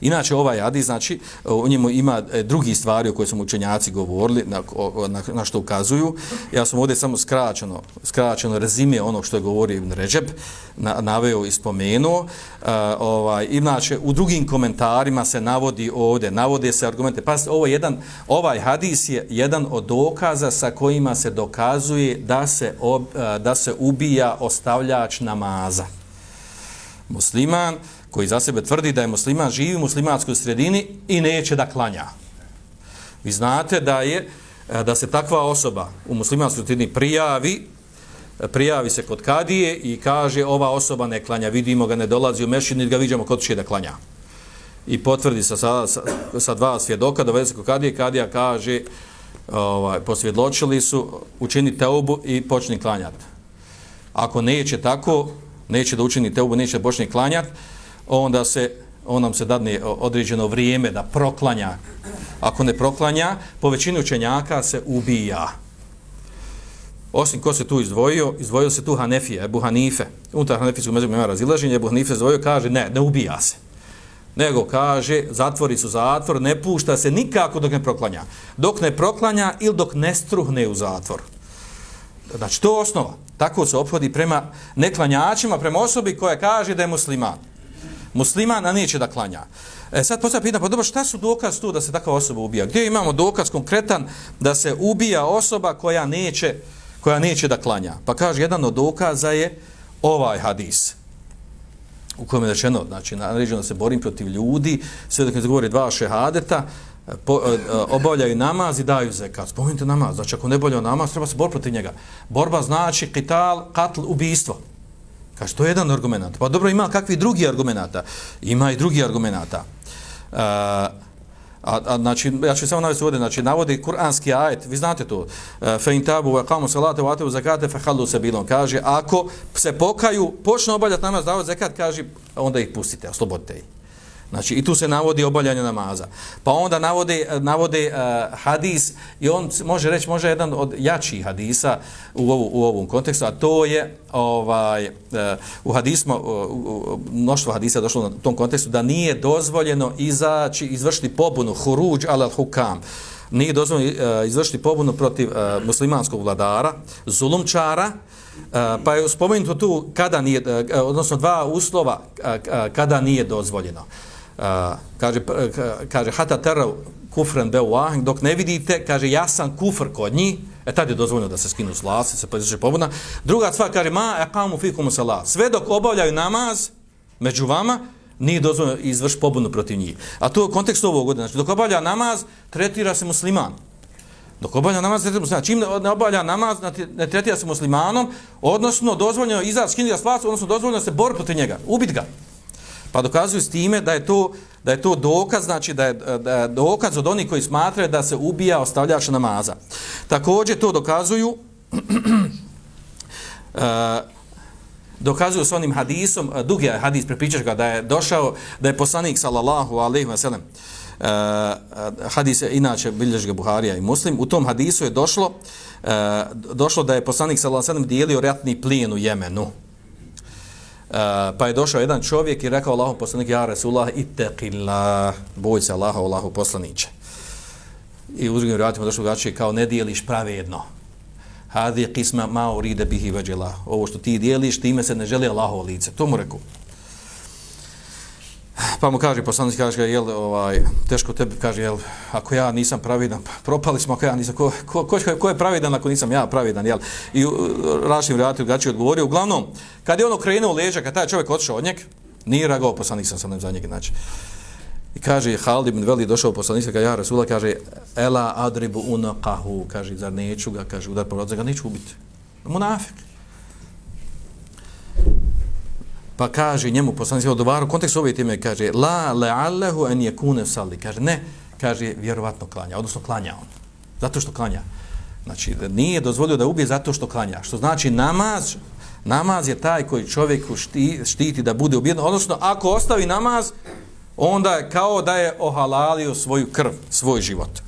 Inače, ovaj hadis, znači, u njemu ima e, drugi stvari o kojoj smo učenjaci govorili, na, na, na što ukazuju. Ja sam ovdje samo skraćeno, skraćeno rezime onog što je govorio Ibn Ređeb, na, naveo i spomenuo. E, ovaj, inače, u drugim komentarima se navodi ovdje, navode se argumente. Pa ovo jedan, ovaj hadis je jedan od dokaza sa kojima se dokazuje da se, ob, e, da se ubija ostavljač namaza. Musliman, koji za sebe tvrdi da je musliman, živi u muslimanskoj sredini i neće da klanja. Vi znate da je e, da se takva osoba u muslimanskoj sredini prijavi, e, prijavi se kod kadije i kaže ova osoba ne klanja, vidimo ga, ne dolazi u mešćinu ga vidimo kod će da klanja. I potvrdi sa, sa, sa, sa dva svjedoka, dovede se kod kadije, kadija kaže, ovaj, posvjedločili su, učini teubu i počni klanjati. Ako neće tako, neće da učini teubu, neće da počne klanjati, onda se on nam se dadne određeno vrijeme da proklanja. Ako ne proklanja, po većini učenjaka se ubija. Osim ko se tu izdvojio, izdvojio se tu Hanefije, Ebu Hanife. Unutar Hanefijskog među ima razilaženje, Ebu Hanife izdvojio, kaže, ne, ne ubija se. Nego kaže, zatvori su zatvor, ne pušta se nikako dok ne proklanja. Dok ne proklanja ili dok ne struhne u zatvor. Znači, to je osnova. Tako se obhodi prema neklanjačima, prema osobi koja kaže da je musliman musliman, a neće da klanja. E, sad postavljam pitanje, pa dobro, šta su dokaz tu da se takva osoba ubija? Gdje imamo dokaz konkretan da se ubija osoba koja neće, koja neće da klanja? Pa kaže, jedan od dokaza je ovaj hadis u kojem je rečeno, znači, naređeno da se borim protiv ljudi, sve dok ne govori dva šehadeta, po, e, obavljaju namaz i daju zekat. Spomenite namaz, znači ako ne bolje namaz, treba se boriti protiv njega. Borba znači kital, katl, ubijstvo. Kaže, to je jedan argument. Pa dobro, ima kakvi drugi argumenta? Ima i drugi argumenta. Uh, e, a, a, znači, ja ću samo navesti ovdje, znači, navodi kuranski ajet, vi znate to, e, fe in tabu, ve kamu salate, ve atevu zakate, fe halu se bilom. Kaže, ako se pokaju, počne obaljati namaz, davati zakat, kaže, onda ih pustite, oslobodite ih. Znači, i tu se navodi obaljanje namaza. Pa onda navode, navode uh, hadis i on može reći, može jedan od jačih hadisa u, ovu, u ovom kontekstu, a to je ovaj, uh, u hadismo, uh, mnoštvo hadisa došlo na tom kontekstu, da nije dozvoljeno izaći, izvršiti pobunu, huruđ al hukam, nije dozvoljeno uh, izvršiti pobunu protiv uh, muslimanskog vladara, zulumčara, Uh, pa je spomenuto tu kada nije, uh, odnosno dva uslova uh, kada nije dozvoljeno kaže, kaže hata terav kufren be wahing, dok ne vidite, kaže, ja sam kufr kod njih, e tad je dozvoljeno da se skinu s vlasti, se poziče pobuna. Druga stvar, kaže, ma ekamu fikumu salat, sve dok obavljaju namaz među vama, nije dozvoljeno izvrš pobunu protiv njih. A to je kontekst ovog godine, znači, dok obavlja namaz, tretira se musliman. Dok obavlja namaz, tretira se musliman. Znači, čim ne obavlja namaz, znači, ne tretira se muslimanom, odnosno dozvoljeno izraz skinira s vlasti, odnosno dozvoljeno se bor protiv njega, ubit ga. Pa dokazuju s time da je to da je to dokaz, znači da je, da je dokaz od onih koji smatraju da se ubija ostavljač namaza. Također to dokazuju uh, dokazuju s onim hadisom, eh, dugi hadis prepričaš ga da je došao, da je poslanik sallallahu alaihi ve sellem uh, eh, hadis je inače biljež ga Buharija i Muslim, u tom hadisu je došlo uh, došlo da je poslanik sallallahu alejhi ve sellem dijelio ratni plijen u Jemenu. Eh, pa je došao jedan čovjek i rekao Allahu poslanik ja Rasulullah ittaqillah boj se Allaha Allahu poslanice. I u drugim rivajatima došlo gači kao ne dijeliš pravedno. Hadi qisma ma urida bihi wajla. Ovo što ti dijeliš, time se ne želi Allahovo lice. To mu rekao. Pa mu kaže, poslanik kaže, jel, ovaj, teško tebi, kaže, jel, ako ja nisam pravedan pa propali smo, ako ja nisam, ko, ko, ko, ko je pravedan ako nisam ja pravedan jel? I Rašim vratiju gači odgovorio, uglavnom, kad je ono krenuo leđa, kad taj čovjek otišao od njeg, nije ragao poslanik sam sam za njeg, znači. I kaže, Halid ibn Veli došao poslanik, kaže, ja, Rasula, kaže, ela adribu unqahu kaže, zar neću ga, kaže, udar po ga neću ubiti. Munafik. Pa kaže njemu poslanik odgovarao kontekst ove teme kaže la la'allahu an yakuna salli kaže ne. Kaže vjerovatno klanja odnosno klanja on. Zato što klanja. Znači nije dozvolio da ubije zato što klanja što znači namaz namaz je taj koji čovjeku štiti, štiti da bude ubijen odnosno ako ostavi namaz onda je kao da je ohalalio svoju krv svoj život.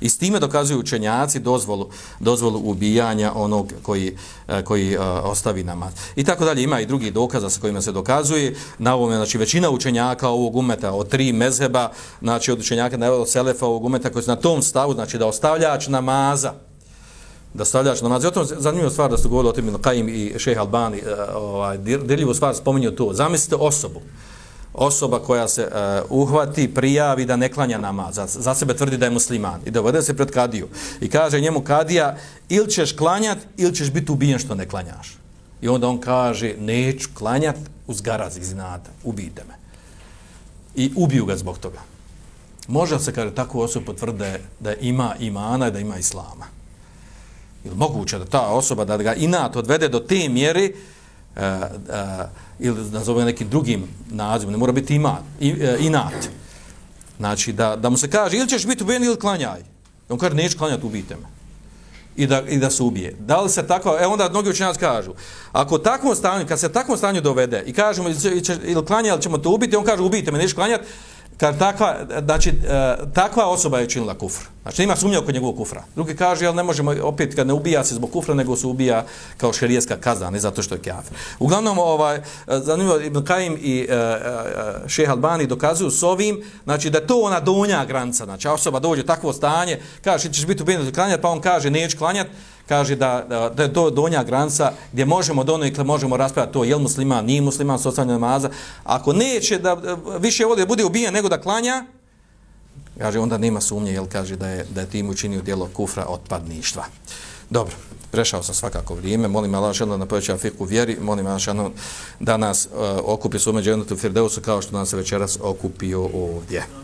I s time dokazuju učenjaci dozvolu, dozvolu ubijanja onog koji, eh, koji eh, ostavi namaz. I tako dalje, ima i drugi dokaza sa kojima se dokazuje. Na ovom, znači, većina učenjaka ovog umeta, od tri mezheba, znači, od učenjaka, ne, od selefa ovog umeta, koji su na tom stavu, znači, da ostavljač namaza, da stavljač namaz. I o tom zanimljivo stvar da su govorili o tim Qaim i Šeha Albani, eh, ovaj, dirljivu stvar spominju to. Zamislite osobu, osoba koja se e, uhvati, prijavi da ne klanja namaz, za, za sebe tvrdi da je musliman i dovede se pred kadiju i kaže njemu kadija ili ćeš klanjat ili ćeš biti ubijen što ne klanjaš. I onda on kaže neću klanjat uz garaz iz nada, ubijte me. I ubiju ga zbog toga. Može se, kaže, takvu osobu potvrde da ima imana i da ima islama. Ili moguće da ta osoba da ga inat odvede do te mjeri a, uh, ili nazove nekim drugim nazivom, ne mora biti ima, i, a, inat. Znači, da, da mu se kaže ili ćeš biti ubijen ili klanjaj. On kaže, neću klanjati, ubijte me. I da, I da se ubije. Da li se tako, e onda mnogi učenjaci kažu, ako takvom stanju, kad se takvom stanju dovede i kažemo ili, ćeš, ili klanjaj ili ćemo te ubiti, on kaže, ubijte me, neću klanjati, kad takva, znači, takva osoba je učinila kufr. Znači, ima sumnja oko njegovog kufra. Drugi kaže, jel ne možemo, opet, kad ne ubija se zbog kufra, nego se ubija kao šerijeska kazna, ne zato što je kafir. Uglavnom, ovaj, zanimljivo, Ibn Kajim i e, e, e Šeha Albani dokazuju s ovim, znači, da to ona donja granca, znači, osoba dođe u takvo stanje, kaže, ćeš biti ubijen klanjati, pa on kaže, neću klanjati, kaže da, da, da je to donja granca gdje možemo donekle možemo raspravati to je li musliman, nije musliman sostavljanje namaza. Ako neće da više vode da bude ubijen nego da klanja, kaže onda nema sumnje jel kaže da je da je tim učinio djelo kufra otpadništva. Dobro, prešao sam svakako vrijeme. Molim Allah šano na poveća fiku vjeri. Molim Allah šano da nas uh, okupi s umeđu Firdeusu kao što nas se večeras okupio ovdje.